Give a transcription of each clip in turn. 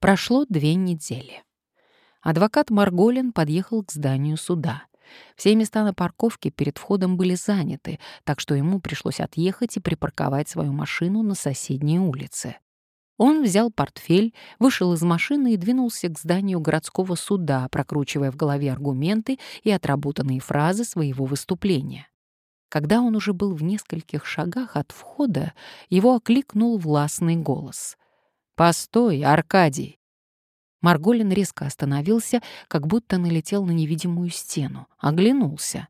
Прошло две недели. Адвокат Марголин подъехал к зданию суда. Все места на парковке перед входом были заняты, так что ему пришлось отъехать и припарковать свою машину на соседней улице. Он взял портфель, вышел из машины и двинулся к зданию городского суда, прокручивая в голове аргументы и отработанные фразы своего выступления. Когда он уже был в нескольких шагах от входа, его окликнул властный голос. «Постой, Аркадий!» Марголин резко остановился, как будто налетел на невидимую стену, оглянулся.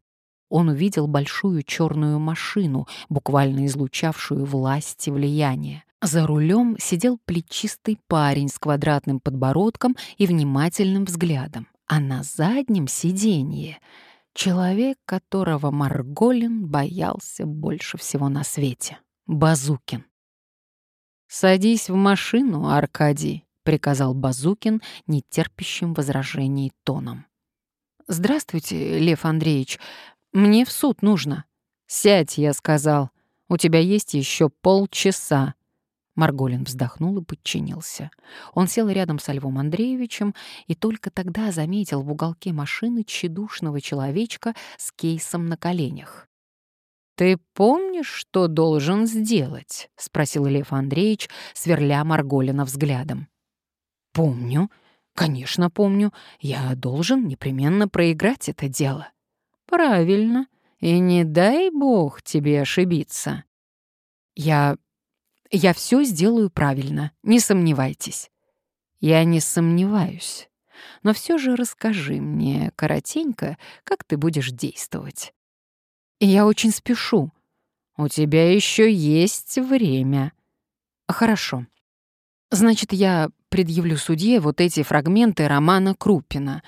Он увидел большую черную машину, буквально излучавшую власть и влияние. За рулем сидел плечистый парень с квадратным подбородком и внимательным взглядом. А на заднем сиденье человек, которого Марголин боялся больше всего на свете — Базукин. «Садись в машину, Аркадий», — приказал Базукин нетерпящим возражений тоном. «Здравствуйте, Лев Андреевич. Мне в суд нужно». «Сядь», — я сказал. «У тебя есть еще полчаса». Марголин вздохнул и подчинился. Он сел рядом со Львом Андреевичем и только тогда заметил в уголке машины тщедушного человечка с кейсом на коленях. «Ты помнишь, что должен сделать?» — спросил Лев Андреевич, сверля Марголина взглядом. «Помню. Конечно, помню. Я должен непременно проиграть это дело». «Правильно. И не дай бог тебе ошибиться». «Я... я все сделаю правильно, не сомневайтесь». «Я не сомневаюсь. Но все же расскажи мне коротенько, как ты будешь действовать». Я очень спешу. У тебя еще есть время. Хорошо. Значит, я предъявлю судье вот эти фрагменты романа Крупина.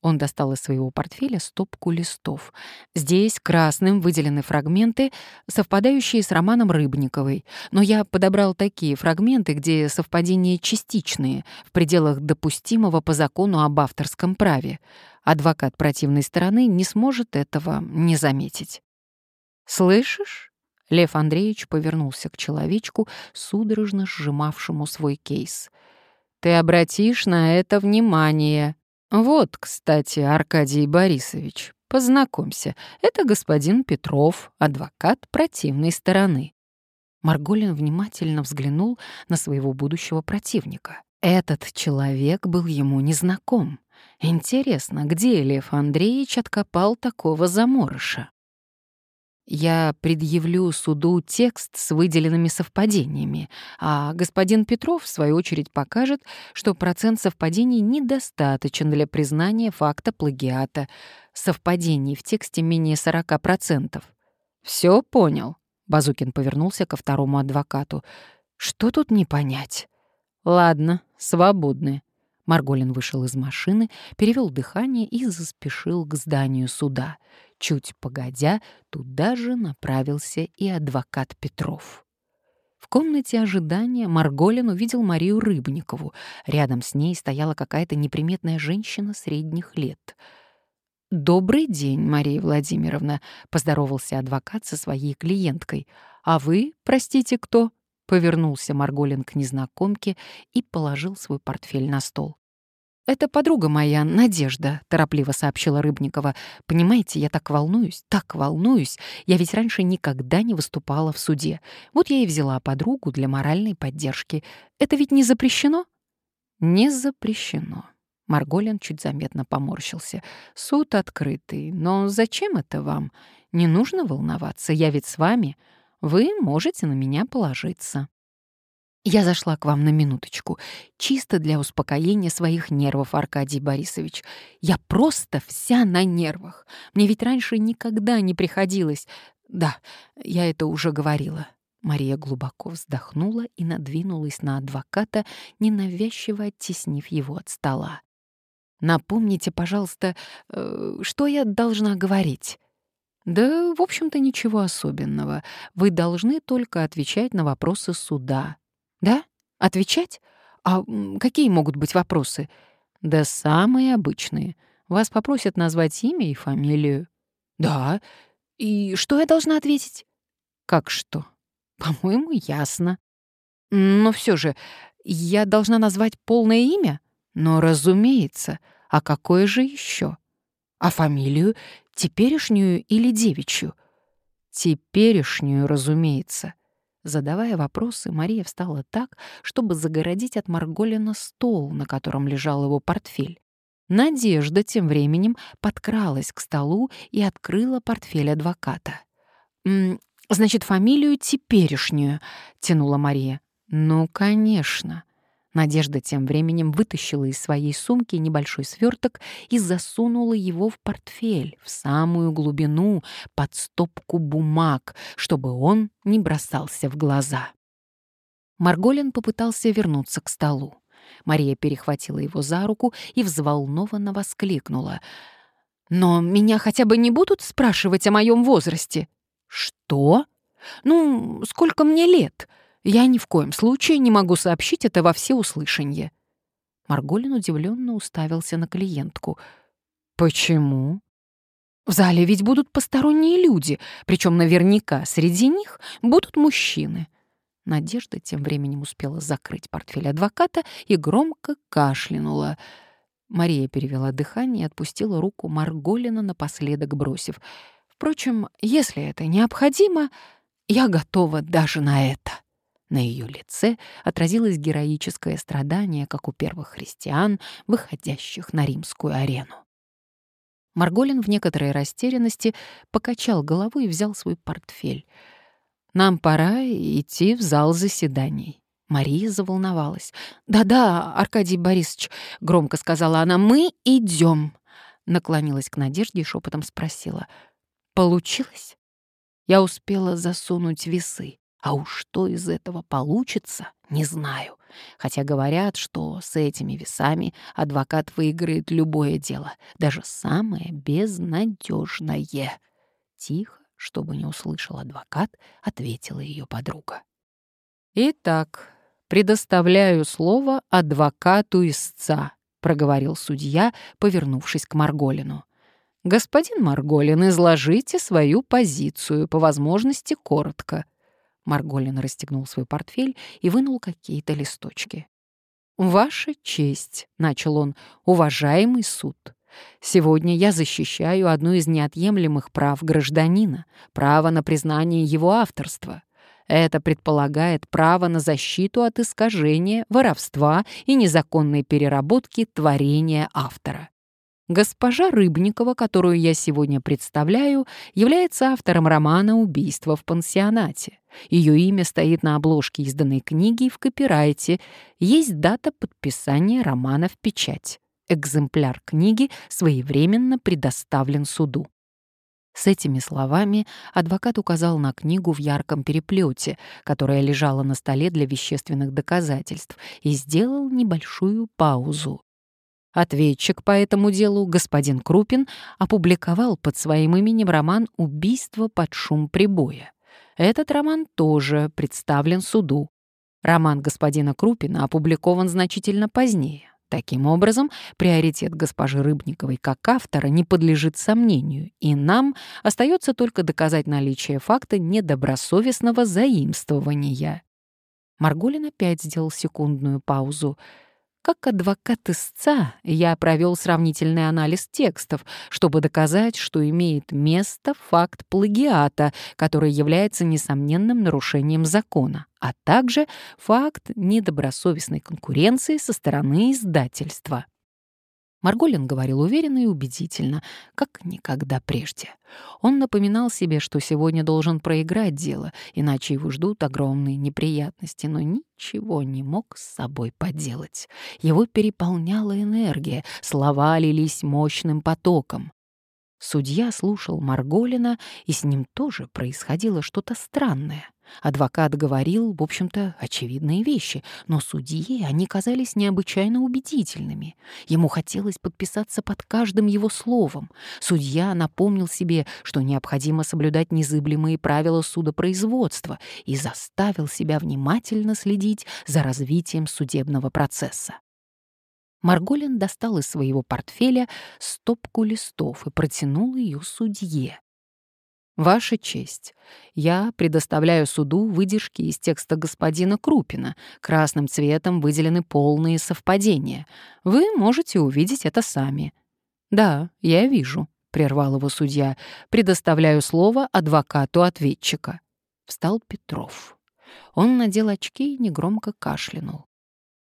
Он достал из своего портфеля стопку листов. Здесь красным выделены фрагменты, совпадающие с романом Рыбниковой, но я подобрал такие фрагменты, где совпадения частичные, в пределах допустимого по закону об авторском праве. Адвокат противной стороны не сможет этого не заметить. «Слышишь?» Лев Андреевич повернулся к человечку, судорожно сжимавшему свой кейс. «Ты обратишь на это внимание. Вот, кстати, Аркадий Борисович, познакомься, это господин Петров, адвокат противной стороны». Марголин внимательно взглянул на своего будущего противника. Этот человек был ему незнаком. Интересно, где Лев Андреевич откопал такого заморыша? Я предъявлю суду текст с выделенными совпадениями, а господин Петров, в свою очередь, покажет, что процент совпадений недостаточен для признания факта плагиата. Совпадений в тексте менее 40%. «Все понял?» — Базукин повернулся ко второму адвокату. «Что тут не понять?» «Ладно, свободны». Марголин вышел из машины, перевел дыхание и заспешил к зданию суда — Чуть погодя, туда же направился и адвокат Петров. В комнате ожидания Марголин увидел Марию Рыбникову. Рядом с ней стояла какая-то неприметная женщина средних лет. «Добрый день, Мария Владимировна», — поздоровался адвокат со своей клиенткой. «А вы, простите, кто?» — повернулся Марголин к незнакомке и положил свой портфель на стол. «Это подруга моя, Надежда», — торопливо сообщила Рыбникова. «Понимаете, я так волнуюсь, так волнуюсь. Я ведь раньше никогда не выступала в суде. Вот я и взяла подругу для моральной поддержки. Это ведь не запрещено?» «Не запрещено». Марголин чуть заметно поморщился. «Суд открытый. Но зачем это вам? Не нужно волноваться, я ведь с вами. Вы можете на меня положиться». Я зашла к вам на минуточку, чисто для успокоения своих нервов, Аркадий Борисович. Я просто вся на нервах. Мне ведь раньше никогда не приходилось. Да, я это уже говорила. Мария глубоко вздохнула и надвинулась на адвоката, ненавязчиво оттеснив его от стола. «Напомните, пожалуйста, э, что я должна говорить?» «Да, в общем-то, ничего особенного. Вы должны только отвечать на вопросы суда, да? Отвечать? А какие могут быть вопросы? Да самые обычные. Вас попросят назвать имя и фамилию. Да. И что я должна ответить? Как что? По-моему, ясно. Но все же, я должна назвать полное имя? Но, разумеется, а какое же еще? А фамилию? Теперешнюю или девичью? Теперешнюю, разумеется. Задавая вопросы, Мария встала так, чтобы загородить от Марголина стол, на котором лежал его портфель. Надежда тем временем подкралась к столу и открыла портфель адвоката. «Значит, фамилию теперешнюю», — тянула Мария. «Ну, конечно». Надежда тем временем вытащила из своей сумки небольшой сверток и засунула его в портфель, в самую глубину, под стопку бумаг, чтобы он не бросался в глаза. Марголин попытался вернуться к столу. Мария перехватила его за руку и взволнованно воскликнула. «Но меня хотя бы не будут спрашивать о моем возрасте?» «Что? Ну, сколько мне лет?» Я ни в коем случае не могу сообщить это во всеуслышание». Марголин удивленно уставился на клиентку. «Почему?» «В зале ведь будут посторонние люди, причем наверняка среди них будут мужчины». Надежда тем временем успела закрыть портфель адвоката и громко кашлянула. Мария перевела дыхание и отпустила руку Марголина напоследок, бросив. «Впрочем, если это необходимо, я готова даже на это». На ее лице отразилось героическое страдание, как у первых христиан, выходящих на римскую арену. Марголин в некоторой растерянности покачал головой и взял свой портфель. «Нам пора идти в зал заседаний». Мария заволновалась. «Да-да, Аркадий Борисович», — громко сказала она, — «мы идем». Наклонилась к Надежде и шепотом спросила. «Получилось?» Я успела засунуть весы. А уж что из этого получится, не знаю. Хотя говорят, что с этими весами адвокат выиграет любое дело, даже самое безнадежное. Тихо, чтобы не услышал адвокат, ответила ее подруга. «Итак, предоставляю слово адвокату истца», — проговорил судья, повернувшись к Марголину. «Господин Марголин, изложите свою позицию, по возможности коротко». Марголин расстегнул свой портфель и вынул какие-то листочки. «Ваша честь», — начал он, — «уважаемый суд. Сегодня я защищаю одно из неотъемлемых прав гражданина — право на признание его авторства. Это предполагает право на защиту от искажения, воровства и незаконной переработки творения автора. Госпожа Рыбникова, которую я сегодня представляю, является автором романа «Убийство в пансионате». Ее имя стоит на обложке изданной книги в копирайте. Есть дата подписания романа в печать. Экземпляр книги своевременно предоставлен суду. С этими словами адвокат указал на книгу в ярком переплете, которая лежала на столе для вещественных доказательств, и сделал небольшую паузу. Ответчик по этому делу, господин Крупин, опубликовал под своим именем роман «Убийство под шум прибоя». Этот роман тоже представлен суду. Роман господина Крупина опубликован значительно позднее. Таким образом, приоритет госпожи Рыбниковой как автора не подлежит сомнению, и нам остается только доказать наличие факта недобросовестного заимствования. Марголин опять сделал секундную паузу — как адвокат истца я провел сравнительный анализ текстов, чтобы доказать, что имеет место факт плагиата, который является несомненным нарушением закона, а также факт недобросовестной конкуренции со стороны издательства. Марголин говорил уверенно и убедительно, как никогда прежде. Он напоминал себе, что сегодня должен проиграть дело, иначе его ждут огромные неприятности, но ничего не мог с собой поделать. Его переполняла энергия, слова лились мощным потоком. Судья слушал Марголина, и с ним тоже происходило что-то странное. Адвокат говорил, в общем-то, очевидные вещи, но судье они казались необычайно убедительными. Ему хотелось подписаться под каждым его словом. Судья напомнил себе, что необходимо соблюдать незыблемые правила судопроизводства и заставил себя внимательно следить за развитием судебного процесса. Марголин достал из своего портфеля стопку листов и протянул ее судье. «Ваша честь, я предоставляю суду выдержки из текста господина Крупина. Красным цветом выделены полные совпадения. Вы можете увидеть это сами». «Да, я вижу», — прервал его судья. «Предоставляю слово адвокату ответчика». Встал Петров. Он надел очки и негромко кашлянул.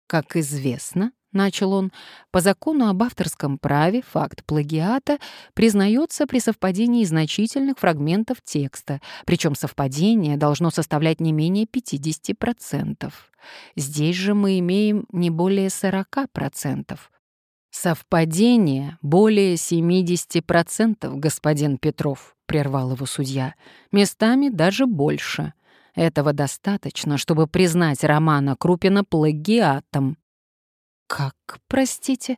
Как известно, — начал он, — по закону об авторском праве факт плагиата признается при совпадении значительных фрагментов текста, причем совпадение должно составлять не менее 50%. Здесь же мы имеем не более 40%. «Совпадение более 70%, господин Петров», — прервал его судья. «Местами даже больше. Этого достаточно, чтобы признать Романа Крупина плагиатом». «Как, простите?»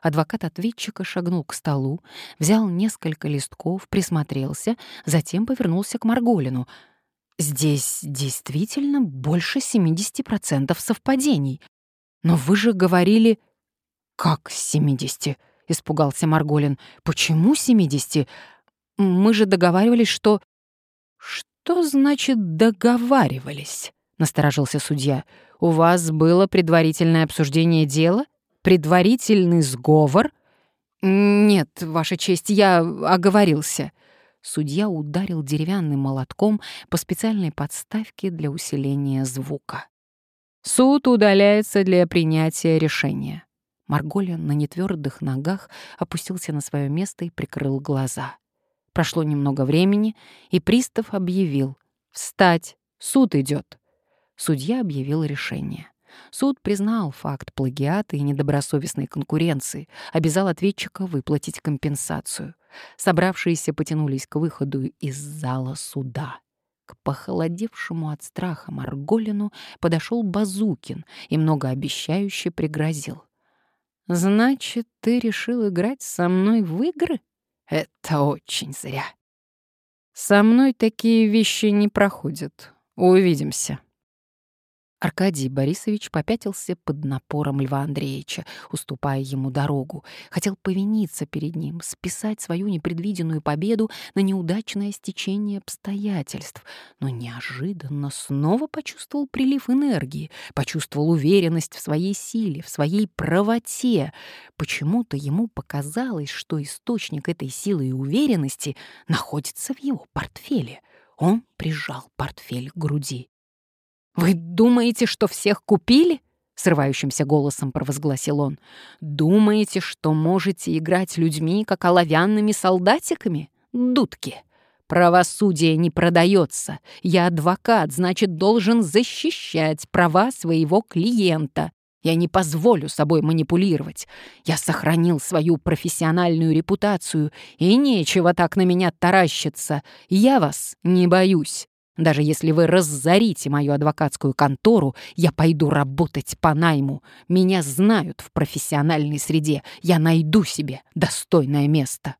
Адвокат ответчика шагнул к столу, взял несколько листков, присмотрелся, затем повернулся к Марголину. «Здесь действительно больше 70% совпадений. Но вы же говорили...» «Как 70?» — испугался Марголин. «Почему 70? Мы же договаривались, что...» «Что значит «договаривались»?» — насторожился судья. «У вас было предварительное обсуждение дела? Предварительный сговор?» «Нет, Ваша честь, я оговорился». Судья ударил деревянным молотком по специальной подставке для усиления звука. «Суд удаляется для принятия решения». Марголин на нетвердых ногах опустился на свое место и прикрыл глаза. Прошло немного времени, и пристав объявил «Встать! Суд идет!» Судья объявил решение. Суд признал факт плагиата и недобросовестной конкуренции, обязал ответчика выплатить компенсацию. Собравшиеся потянулись к выходу из зала суда. К похолодевшему от страха Марголину подошел Базукин и многообещающе пригрозил. «Значит, ты решил играть со мной в игры? Это очень зря. Со мной такие вещи не проходят. Увидимся». Аркадий Борисович попятился под напором Льва Андреевича, уступая ему дорогу. Хотел повиниться перед ним, списать свою непредвиденную победу на неудачное стечение обстоятельств. Но неожиданно снова почувствовал прилив энергии, почувствовал уверенность в своей силе, в своей правоте. Почему-то ему показалось, что источник этой силы и уверенности находится в его портфеле. Он прижал портфель к груди. «Вы думаете, что всех купили?» — срывающимся голосом провозгласил он. «Думаете, что можете играть людьми, как оловянными солдатиками? Дудки! Правосудие не продается. Я адвокат, значит, должен защищать права своего клиента. Я не позволю собой манипулировать. Я сохранил свою профессиональную репутацию, и нечего так на меня таращиться. Я вас не боюсь. Даже если вы разорите мою адвокатскую контору, я пойду работать по найму. Меня знают в профессиональной среде. Я найду себе достойное место».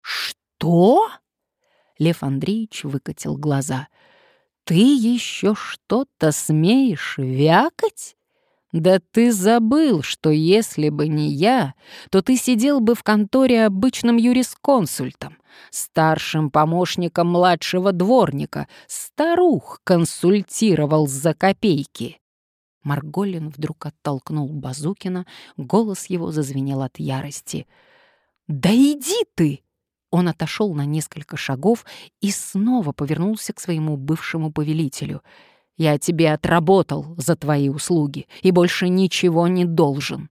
«Что?» Лев Андреевич выкатил глаза. «Ты еще что-то смеешь вякать? Да ты забыл, что если бы не я, то ты сидел бы в конторе обычным юрисконсультом старшим помощником младшего дворника, старух консультировал за копейки. Марголин вдруг оттолкнул Базукина, голос его зазвенел от ярости. «Да иди ты!» Он отошел на несколько шагов и снова повернулся к своему бывшему повелителю. «Я тебе отработал за твои услуги и больше ничего не должен.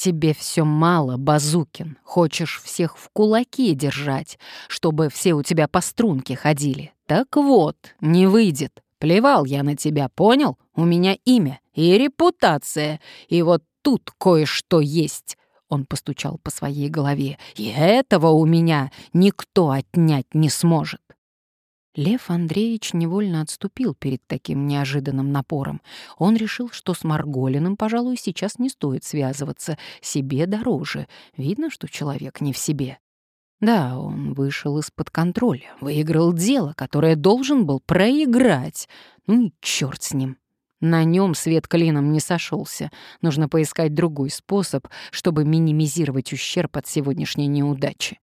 «Тебе все мало, Базукин. Хочешь всех в кулаки держать, чтобы все у тебя по струнке ходили. Так вот, не выйдет. Плевал я на тебя, понял? У меня имя и репутация. И вот тут кое-что есть». Он постучал по своей голове. «И этого у меня никто отнять не сможет». Лев Андреевич невольно отступил перед таким неожиданным напором. Он решил, что с Марголиным, пожалуй, сейчас не стоит связываться, себе дороже. Видно, что человек не в себе. Да, он вышел из-под контроля, выиграл дело, которое должен был проиграть. Ну и черт с ним. На нем свет клином не сошелся. Нужно поискать другой способ, чтобы минимизировать ущерб от сегодняшней неудачи.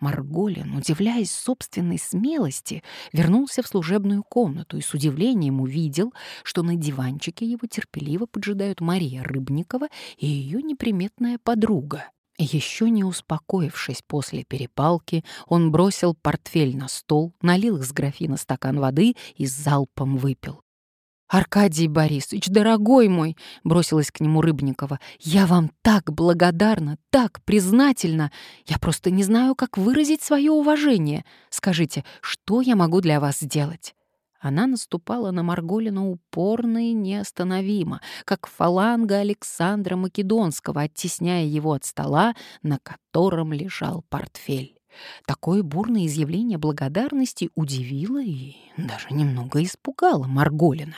Марголин, удивляясь собственной смелости, вернулся в служебную комнату и с удивлением увидел, что на диванчике его терпеливо поджидают Мария Рыбникова и ее неприметная подруга. Еще не успокоившись после перепалки, он бросил портфель на стол, налил из графина стакан воды и залпом выпил. «Аркадий Борисович, дорогой мой!» — бросилась к нему Рыбникова. «Я вам так благодарна, так признательна! Я просто не знаю, как выразить свое уважение. Скажите, что я могу для вас сделать?» Она наступала на Марголина упорно и неостановимо, как фаланга Александра Македонского, оттесняя его от стола, на котором лежал портфель. Такое бурное изъявление благодарности удивило и даже немного испугало Марголина.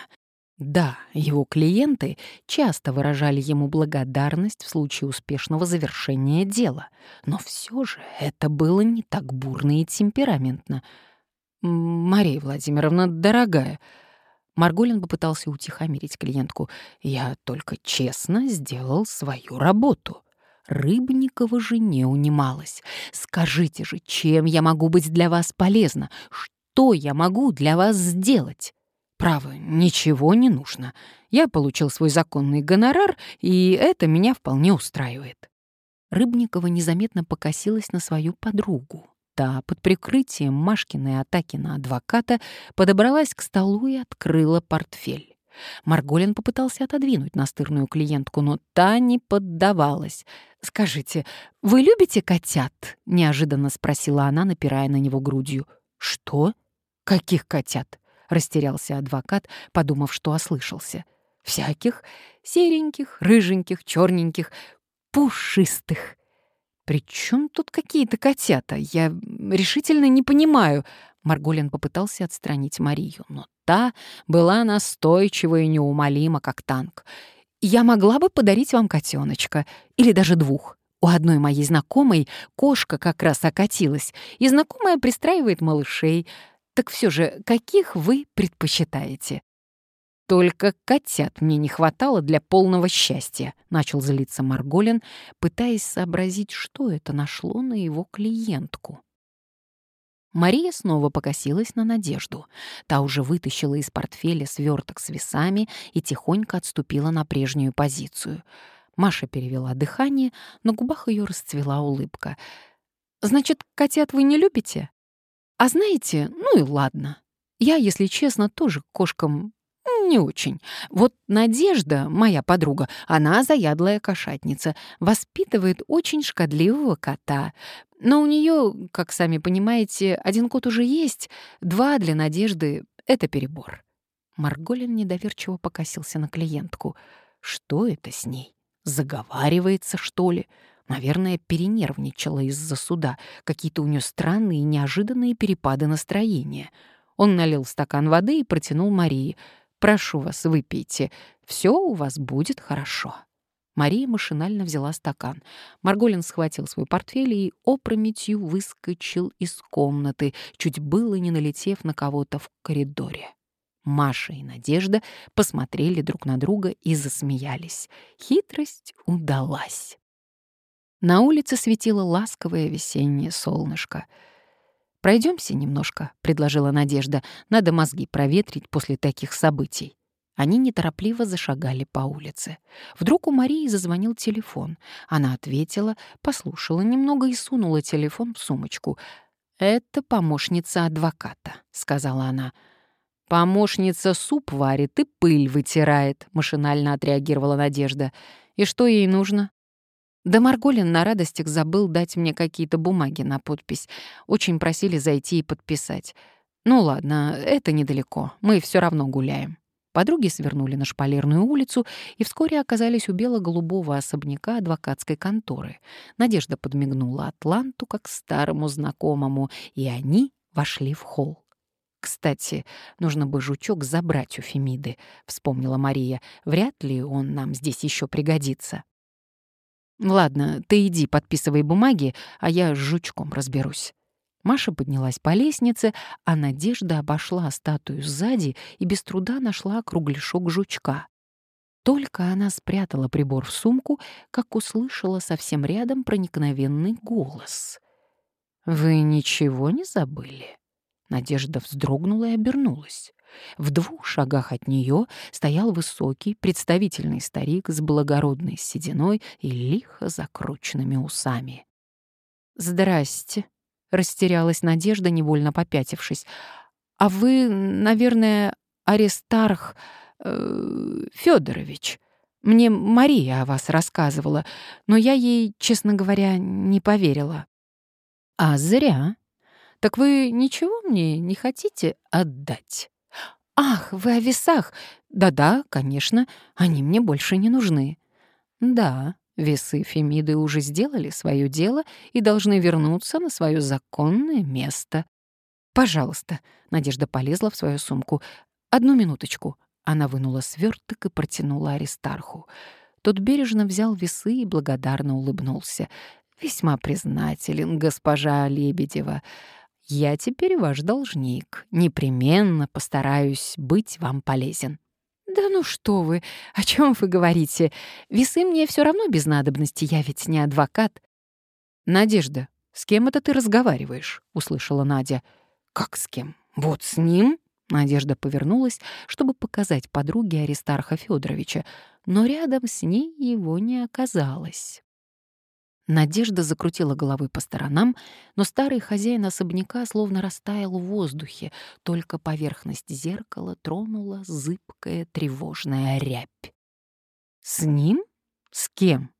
Да, его клиенты часто выражали ему благодарность в случае успешного завершения дела, но все же это было не так бурно и темпераментно. «Мария Владимировна, дорогая», Марголин попытался утихомирить клиентку. «Я только честно сделал свою работу». Рыбникова же не унималась. «Скажите же, чем я могу быть для вас полезна? Что я могу для вас сделать?» Право, ничего не нужно. Я получил свой законный гонорар, и это меня вполне устраивает. Рыбникова незаметно покосилась на свою подругу. Та, под прикрытием Машкиной атаки на адвоката, подобралась к столу и открыла портфель. Марголин попытался отодвинуть настырную клиентку, но та не поддавалась. «Скажите, вы любите котят?» — неожиданно спросила она, напирая на него грудью. «Что? Каких котят?» Растерялся адвокат, подумав, что ослышался. Всяких сереньких, рыженьких, черненьких, пушистых. «При чем тут какие-то котята? Я решительно не понимаю». Марголин попытался отстранить Марию, но та была настойчива и неумолима, как танк. «Я могла бы подарить вам котеночка, или даже двух. У одной моей знакомой кошка как раз окатилась, и знакомая пристраивает малышей. Так все же, каких вы предпочитаете? Только котят мне не хватало для полного счастья, начал злиться Марголин, пытаясь сообразить, что это нашло на его клиентку. Мария снова покосилась на Надежду. Та уже вытащила из портфеля сверток с весами и тихонько отступила на прежнюю позицию. Маша перевела дыхание, на губах ее расцвела улыбка. «Значит, котят вы не любите?» А знаете, ну и ладно. Я, если честно, тоже кошкам не очень. Вот Надежда, моя подруга, она заядлая кошатница, воспитывает очень шкодливого кота. Но у нее, как сами понимаете, один кот уже есть, два для Надежды — это перебор. Марголин недоверчиво покосился на клиентку. Что это с ней? Заговаривается, что ли? Наверное, перенервничала из-за суда. Какие-то у нее странные и неожиданные перепады настроения. Он налил стакан воды и протянул Марии. «Прошу вас, выпейте. Все у вас будет хорошо». Мария машинально взяла стакан. Марголин схватил свой портфель и опрометью выскочил из комнаты, чуть было не налетев на кого-то в коридоре. Маша и Надежда посмотрели друг на друга и засмеялись. Хитрость удалась. На улице светило ласковое весеннее солнышко. Пройдемся немножко», — предложила Надежда. «Надо мозги проветрить после таких событий». Они неторопливо зашагали по улице. Вдруг у Марии зазвонил телефон. Она ответила, послушала немного и сунула телефон в сумочку. «Это помощница адвоката», — сказала она. «Помощница суп варит и пыль вытирает», — машинально отреагировала Надежда. «И что ей нужно?» Да Марголин на радостях забыл дать мне какие-то бумаги на подпись. Очень просили зайти и подписать. Ну ладно, это недалеко, мы все равно гуляем. Подруги свернули на шпалерную улицу и вскоре оказались у бело-голубого особняка адвокатской конторы. Надежда подмигнула Атланту как старому знакомому, и они вошли в холл. «Кстати, нужно бы жучок забрать у Фемиды», — вспомнила Мария. «Вряд ли он нам здесь еще пригодится». «Ладно, ты иди, подписывай бумаги, а я с жучком разберусь». Маша поднялась по лестнице, а Надежда обошла статую сзади и без труда нашла кругляшок жучка. Только она спрятала прибор в сумку, как услышала совсем рядом проникновенный голос. «Вы ничего не забыли?» Надежда вздрогнула и обернулась. В двух шагах от нее стоял высокий, представительный старик с благородной сединой и лихо закрученными усами. «Здрасте», — растерялась Надежда, невольно попятившись. «А вы, наверное, Аристарх э, Федорович. Мне Мария о вас рассказывала, но я ей, честно говоря, не поверила». «А зря. Так вы ничего мне не хотите отдать?» «Ах, вы о весах! Да-да, конечно, они мне больше не нужны». «Да, весы Фемиды уже сделали свое дело и должны вернуться на свое законное место». «Пожалуйста», — Надежда полезла в свою сумку. «Одну минуточку». Она вынула сверток и протянула Аристарху. Тот бережно взял весы и благодарно улыбнулся. «Весьма признателен, госпожа Лебедева. Я теперь ваш должник. Непременно постараюсь быть вам полезен». «Да ну что вы, о чем вы говорите? Весы мне все равно без надобности, я ведь не адвокат». «Надежда, с кем это ты разговариваешь?» — услышала Надя. «Как с кем? Вот с ним?» Надежда повернулась, чтобы показать подруге Аристарха Федоровича, но рядом с ней его не оказалось. Надежда закрутила головой по сторонам, но старый хозяин особняка словно растаял в воздухе, только поверхность зеркала тронула зыбкая тревожная рябь. «С ним? С кем?»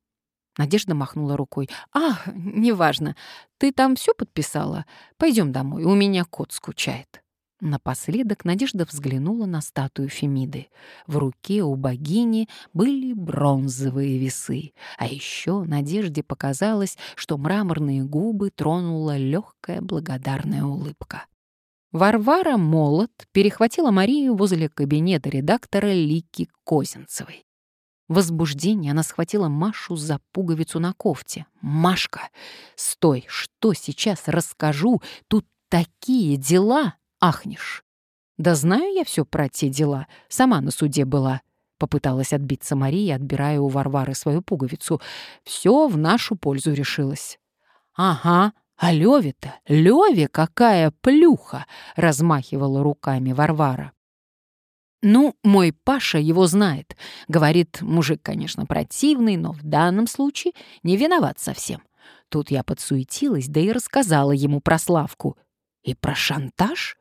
Надежда махнула рукой. «Ах, неважно. Ты там все подписала? Пойдем домой, у меня кот скучает». Напоследок Надежда взглянула на статую Фемиды. В руке у богини были бронзовые весы, а еще Надежде показалось, что мраморные губы тронула легкая благодарная улыбка. Варвара Молот перехватила Марию возле кабинета редактора Лики Козинцевой. В возбуждении она схватила Машу за пуговицу на кофте. «Машка, стой, что сейчас расскажу? Тут такие дела!» Ахнешь. «Да знаю я все про те дела, сама на суде была», — попыталась отбиться Мария, отбирая у Варвары свою пуговицу. «Все в нашу пользу решилось». «Ага, а Леве-то, Леве какая плюха!» — размахивала руками Варвара. «Ну, мой Паша его знает. Говорит, мужик, конечно, противный, но в данном случае не виноват совсем. Тут я подсуетилась, да и рассказала ему про Славку. И про шантаж?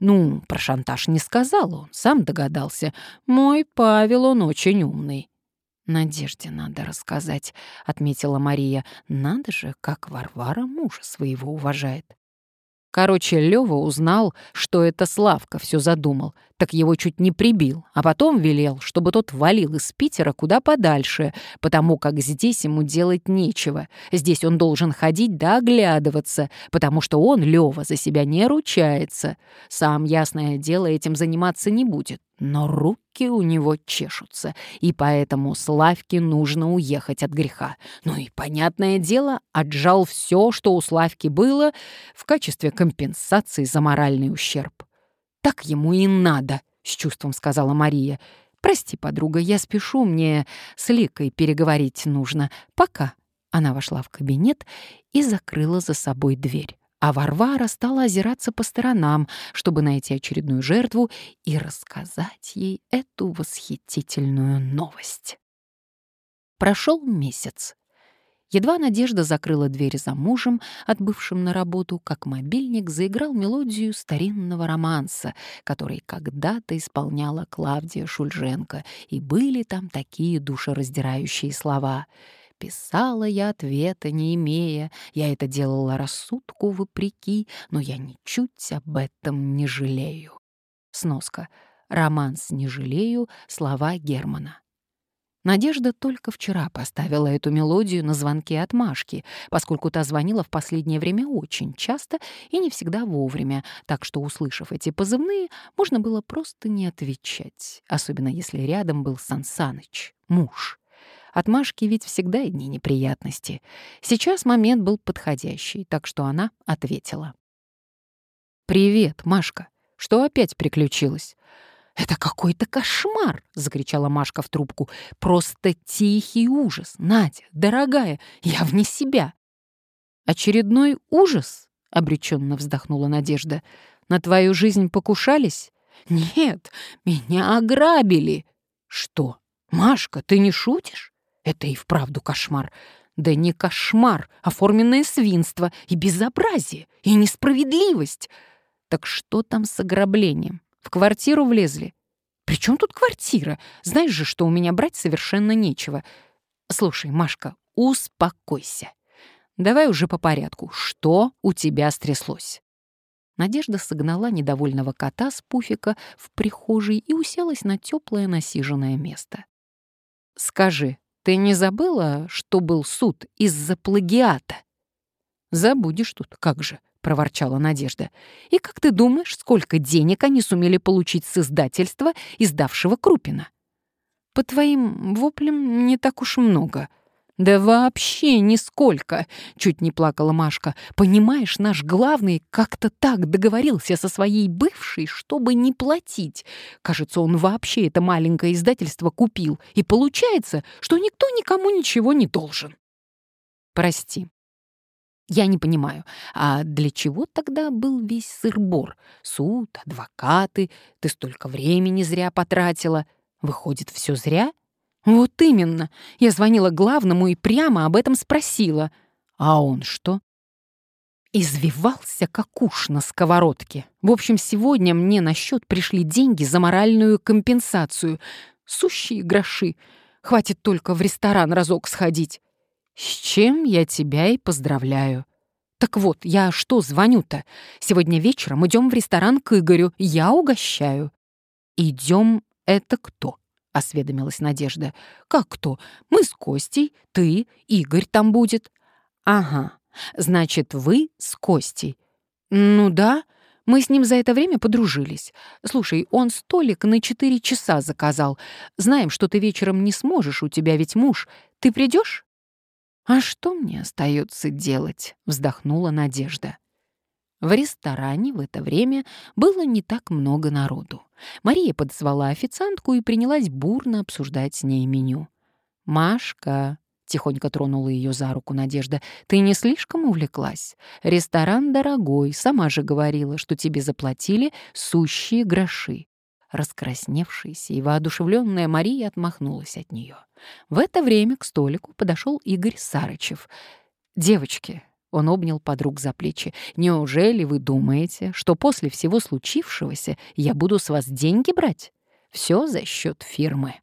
Ну, про шантаж не сказал он, сам догадался. Мой Павел, он очень умный. «Надежде надо рассказать», — отметила Мария. «Надо же, как Варвара мужа своего уважает». Короче, Лёва узнал, что это Славка все задумал, так его чуть не прибил, а потом велел, чтобы тот валил из Питера куда подальше, потому как здесь ему делать нечего. Здесь он должен ходить да оглядываться, потому что он, Лёва, за себя не ручается. Сам, ясное дело, этим заниматься не будет. Но руки у него чешутся, и поэтому Славке нужно уехать от греха. Ну и, понятное дело, отжал все, что у Славки было, в качестве компенсации за моральный ущерб. «Так ему и надо», — с чувством сказала Мария. «Прости, подруга, я спешу, мне с Ликой переговорить нужно. Пока». Она вошла в кабинет и закрыла за собой дверь а Варвара стала озираться по сторонам, чтобы найти очередную жертву и рассказать ей эту восхитительную новость. Прошел месяц. Едва Надежда закрыла дверь за мужем, отбывшим на работу, как мобильник заиграл мелодию старинного романса, который когда-то исполняла Клавдия Шульженко, и были там такие душераздирающие слова — Писала я ответа не имея, я это делала рассудку вопреки, но я ничуть об этом не жалею. Сноска. Романс «Не жалею» слова Германа. Надежда только вчера поставила эту мелодию на звонки от Машки, поскольку та звонила в последнее время очень часто и не всегда вовремя, так что, услышав эти позывные, можно было просто не отвечать, особенно если рядом был Сансаныч, муж. От Машки ведь всегда одни неприятности. Сейчас момент был подходящий, так что она ответила. «Привет, Машка. Что опять приключилось?» «Это какой-то кошмар!» — закричала Машка в трубку. «Просто тихий ужас! Надя, дорогая, я вне себя!» «Очередной ужас?» — обреченно вздохнула Надежда. «На твою жизнь покушались?» «Нет, меня ограбили». «Что? Машка, ты не шутишь?» «Это и вправду кошмар. Да не кошмар, а форменное свинство и безобразие, и несправедливость. Так что там с ограблением? В квартиру влезли? При чем тут квартира? Знаешь же, что у меня брать совершенно нечего. Слушай, Машка, успокойся. Давай уже по порядку. Что у тебя стряслось? Надежда согнала недовольного кота с пуфика в прихожей и уселась на теплое насиженное место. «Скажи, ты не забыла, что был суд из-за плагиата?» «Забудешь тут, как же», — проворчала Надежда. «И как ты думаешь, сколько денег они сумели получить с издательства, издавшего Крупина?» «По твоим воплям не так уж много», «Да вообще нисколько!» — чуть не плакала Машка. «Понимаешь, наш главный как-то так договорился со своей бывшей, чтобы не платить. Кажется, он вообще это маленькое издательство купил. И получается, что никто никому ничего не должен». «Прости, я не понимаю, а для чего тогда был весь сыр-бор? Суд, адвокаты, ты столько времени зря потратила. Выходит, все зря?» «Вот именно. Я звонила главному и прямо об этом спросила. А он что?» Извивался, как уж на сковородке. В общем, сегодня мне на счет пришли деньги за моральную компенсацию. Сущие гроши. Хватит только в ресторан разок сходить. С чем я тебя и поздравляю. Так вот, я что звоню-то? Сегодня вечером идем в ресторан к Игорю, я угощаю. Идем это кто? — осведомилась Надежда. «Как кто? Мы с Костей, ты, Игорь там будет». «Ага, значит, вы с Костей». «Ну да, мы с ним за это время подружились. Слушай, он столик на четыре часа заказал. Знаем, что ты вечером не сможешь, у тебя ведь муж. Ты придешь? «А что мне остается делать?» — вздохнула Надежда. В ресторане в это время было не так много народу. Мария подзвала официантку и принялась бурно обсуждать с ней меню. «Машка», — тихонько тронула ее за руку Надежда, — «ты не слишком увлеклась? Ресторан дорогой, сама же говорила, что тебе заплатили сущие гроши». Раскрасневшаяся и воодушевленная Мария отмахнулась от нее. В это время к столику подошел Игорь Сарычев. «Девочки, он обнял подруг за плечи. «Неужели вы думаете, что после всего случившегося я буду с вас деньги брать? Все за счет фирмы».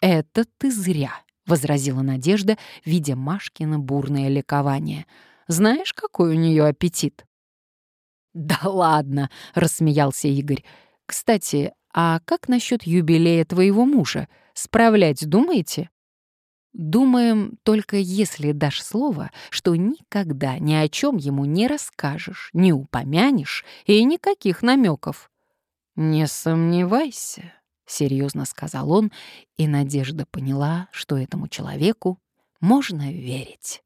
«Это ты зря», — возразила Надежда, видя Машкина бурное ликование. «Знаешь, какой у нее аппетит?» «Да ладно», — рассмеялся Игорь. «Кстати, а как насчет юбилея твоего мужа? Справлять думаете?» Думаем, только если дашь слово, что никогда ни о чем ему не расскажешь, не упомянешь и никаких намеков. «Не сомневайся», — серьезно сказал он, и Надежда поняла, что этому человеку можно верить.